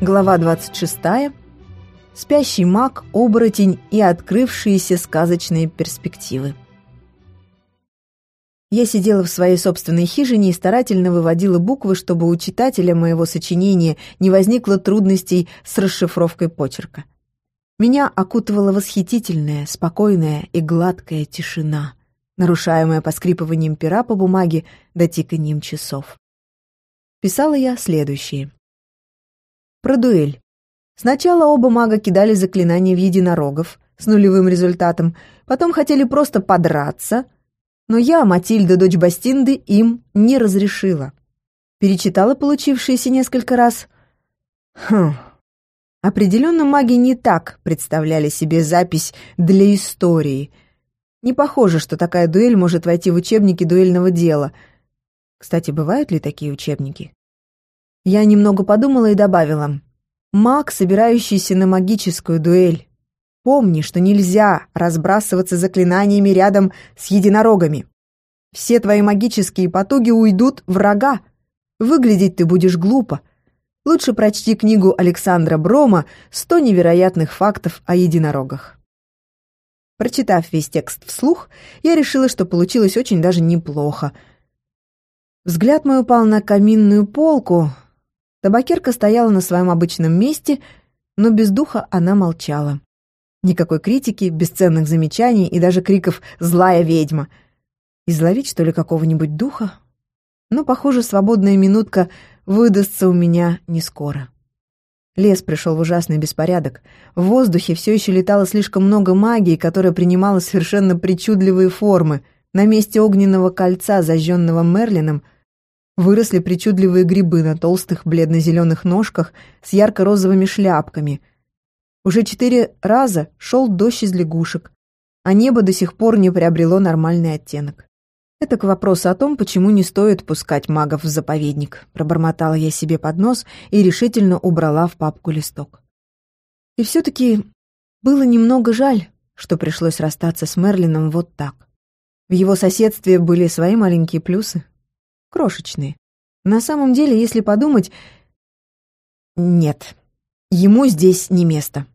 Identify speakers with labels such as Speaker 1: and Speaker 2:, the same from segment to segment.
Speaker 1: Глава 26. Спящий маг, оборотень и открывшиеся сказочные перспективы. Я сидела в своей собственной хижине и старательно выводила буквы, чтобы у читателя моего сочинения не возникло трудностей с расшифровкой почерка. Меня окутывала восхитительная, спокойная и гладкая тишина, нарушаемая поскрипыванием пера по бумаге до тиканием часов. Писала я следующее. Про дуэль. Сначала оба мага кидали заклинания в единорогов с нулевым результатом, потом хотели просто подраться, но я, Матильда, дочь Бастинды, им не разрешила. Перечитала получившиеся несколько раз. Хм. Определенно маги не так представляли себе запись для истории. Не похоже, что такая дуэль может войти в учебники дуэльного дела. Кстати, бывают ли такие учебники? Я немного подумала и добавила. «Маг, собирающийся на магическую дуэль. Помни, что нельзя разбрасываться заклинаниями рядом с единорогами. Все твои магические потуги уйдут врага. Выглядеть ты будешь глупо. Лучше прочти книгу Александра Брома «Сто невероятных фактов о единорогах». Прочитав весь текст вслух, я решила, что получилось очень даже неплохо. Взгляд мой упал на каминную полку, Табакерка стояла на своем обычном месте, но без духа она молчала. Никакой критики, бесценных замечаний и даже криков «злая ведьма». Изловить, что ли, какого-нибудь духа? Но, похоже, свободная минутка выдастся у меня не скоро. Лес пришел в ужасный беспорядок. В воздухе все еще летало слишком много магии, которая принимала совершенно причудливые формы. На месте огненного кольца, зажженного Мерлином, Выросли причудливые грибы на толстых бледно-зеленых ножках с ярко-розовыми шляпками. Уже четыре раза шел дождь из лягушек, а небо до сих пор не приобрело нормальный оттенок. Это к вопросу о том, почему не стоит пускать магов в заповедник. Пробормотала я себе под нос и решительно убрала в папку листок. И все-таки было немного жаль, что пришлось расстаться с Мерлином вот так. В его соседстве были свои маленькие плюсы, крошечные. На самом деле, если подумать... Нет, ему здесь не место.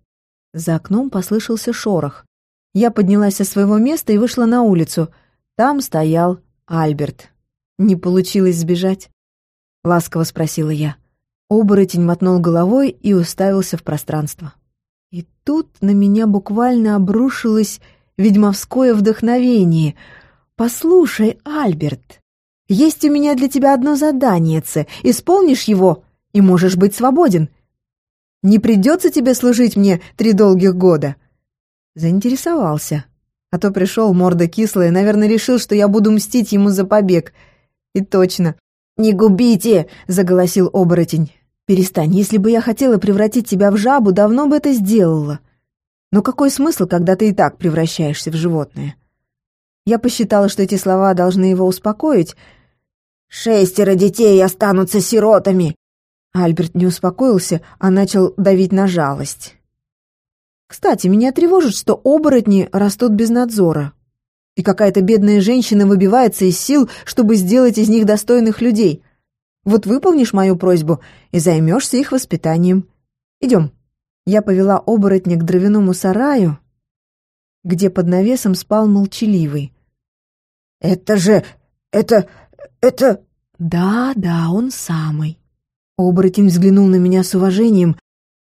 Speaker 1: За окном послышался шорох. Я поднялась со своего места и вышла на улицу. Там стоял Альберт. «Не получилось сбежать?» — ласково спросила я. Оборотень мотнул головой и уставился в пространство. И тут на меня буквально обрушилось ведьмовское вдохновение. «Послушай, Альберт, есть у меня для тебя одно заданиеце. Исполнишь его, и можешь быть свободен. Не придется тебе служить мне три долгих года». Заинтересовался. А то пришел морда кислая, наверное, решил, что я буду мстить ему за побег. И точно. «Не губите!» — заголосил оборотень. «Перестань, если бы я хотела превратить тебя в жабу, давно бы это сделала. Но какой смысл, когда ты и так превращаешься в животное?» Я посчитала, что эти слова должны его успокоить. «Шестеро детей останутся сиротами!» Альберт не успокоился, а начал давить на жалость. «Кстати, меня тревожит, что оборотни растут без надзора. И какая-то бедная женщина выбивается из сил, чтобы сделать из них достойных людей. Вот выполнишь мою просьбу и займешься их воспитанием. Идем». Я повела оборотня к дровяному сараю, где под навесом спал молчаливый. «Это же... это... это...» «Да, да, он самый». Оборотень взглянул на меня с уважением.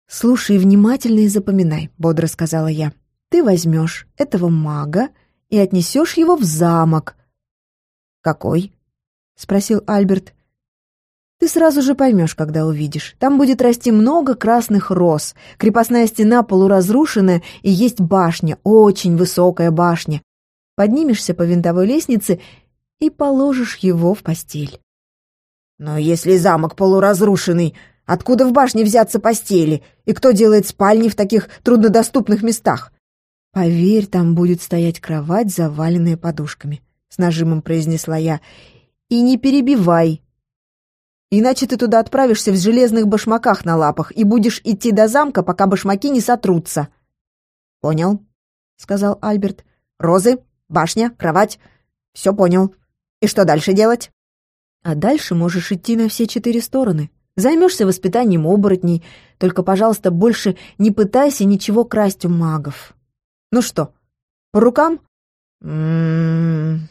Speaker 1: «Слушай внимательно и запоминай», — бодро сказала я. «Ты возьмешь этого мага и отнесешь его в замок». «Какой?» — спросил Альберт. «Ты сразу же поймешь, когда увидишь. Там будет расти много красных роз. Крепостная стена полуразрушенная, и есть башня, очень высокая башня поднимешься по винтовой лестнице и положишь его в постель. «Но если замок полуразрушенный, откуда в башне взяться постели? И кто делает спальни в таких труднодоступных местах?» «Поверь, там будет стоять кровать, заваленная подушками», — с нажимом произнесла я. «И не перебивай. Иначе ты туда отправишься в железных башмаках на лапах и будешь идти до замка, пока башмаки не сотрутся». «Понял», — сказал Альберт. «Розы, башня, кровать. Все понял. И что дальше делать? А дальше можешь идти на все четыре стороны. Займешься воспитанием оборотней, только, пожалуйста, больше не пытайся ничего красть у магов. Ну что, по рукам? М-м-м,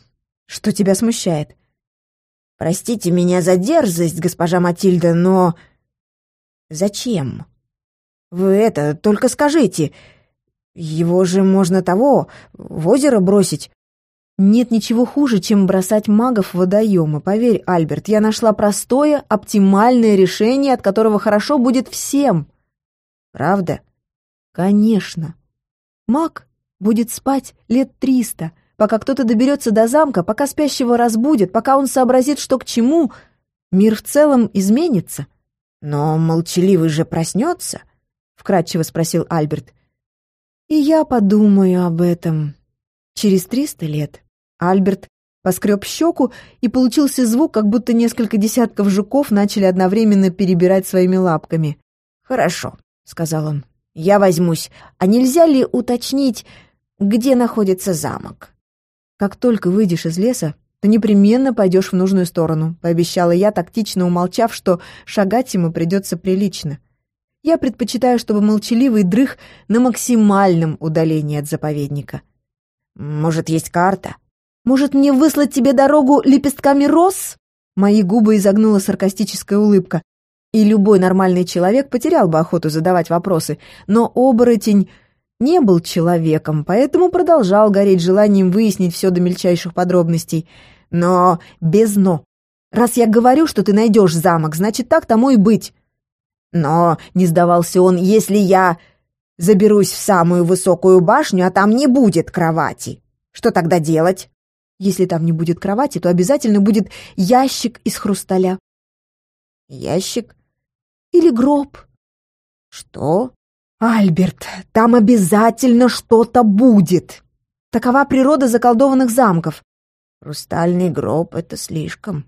Speaker 1: что тебя смущает? Простите меня за дерзость, госпожа Матильда, но... Зачем? Вы это, только скажите. Его же можно того, в озеро бросить. Нет ничего хуже, чем бросать магов в водоемы. Поверь, Альберт, я нашла простое, оптимальное решение, от которого хорошо будет всем. Правда? Конечно. Маг будет спать лет триста, пока кто-то доберется до замка, пока спящего разбудит, пока он сообразит, что к чему. Мир в целом изменится. Но молчаливый же проснется, — вкратчиво спросил Альберт. И я подумаю об этом через триста лет. Альберт поскреб щеку, и получился звук, как будто несколько десятков жуков начали одновременно перебирать своими лапками. «Хорошо», — сказал он, — «я возьмусь. А нельзя ли уточнить, где находится замок?» «Как только выйдешь из леса, то непременно пойдешь в нужную сторону», — пообещала я, тактично умолчав, что шагать ему придется прилично. Я предпочитаю, чтобы молчаливый дрых на максимальном удалении от заповедника. «Может, есть карта?» Может, мне выслать тебе дорогу лепестками роз?» Мои губы изогнула саркастическая улыбка. И любой нормальный человек потерял бы охоту задавать вопросы. Но оборотень не был человеком, поэтому продолжал гореть желанием выяснить все до мельчайших подробностей. Но без «но». «Раз я говорю, что ты найдешь замок, значит, так тому и быть». «Но», — не сдавался он, — «если я заберусь в самую высокую башню, а там не будет кровати, что тогда делать?» Если там не будет кровати, то обязательно будет ящик из хрусталя. Ящик? Или гроб? Что? Альберт, там обязательно что-то будет. Такова природа заколдованных замков. Хрустальный гроб — это слишком.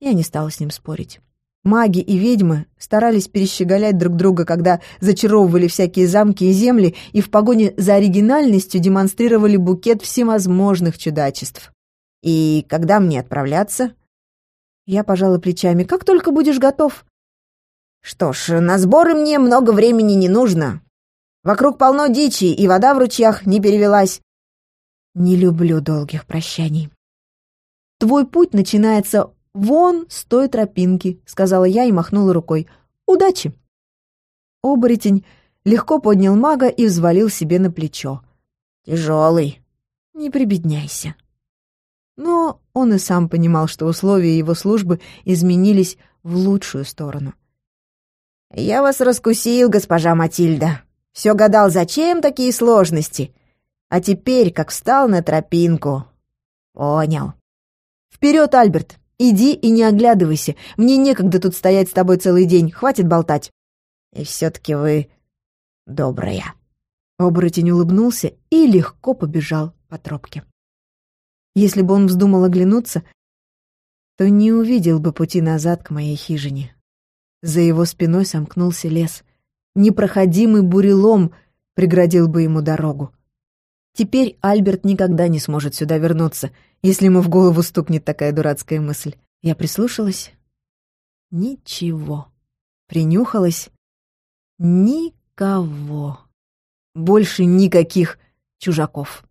Speaker 1: Я не стала с ним спорить. Маги и ведьмы старались перещеголять друг друга, когда зачаровывали всякие замки и земли и в погоне за оригинальностью демонстрировали букет всевозможных чудачеств. «И когда мне отправляться?» Я пожала плечами. «Как только будешь готов». «Что ж, на сборы мне много времени не нужно. Вокруг полно дичи, и вода в ручьях не перевелась». «Не люблю долгих прощаний». «Твой путь начинается «Вон с той тропинки», — сказала я и махнула рукой. «Удачи!» Оборотень легко поднял мага и взвалил себе на плечо. «Тяжелый. Не прибедняйся». Но он и сам понимал, что условия его службы изменились в лучшую сторону. «Я вас раскусил, госпожа Матильда. Все гадал, зачем такие сложности. А теперь, как встал на тропинку, понял. Вперед, Альберт! Иди и не оглядывайся. Мне некогда тут стоять с тобой целый день. Хватит болтать. И все-таки вы добрая. Оборотень улыбнулся и легко побежал по тропке. Если бы он вздумал оглянуться, то не увидел бы пути назад к моей хижине. За его спиной сомкнулся лес. Непроходимый бурелом преградил бы ему дорогу. Теперь Альберт никогда не сможет сюда вернуться, если ему в голову стукнет такая дурацкая мысль. Я прислушалась. Ничего. Принюхалась. Никого. Больше никаких чужаков.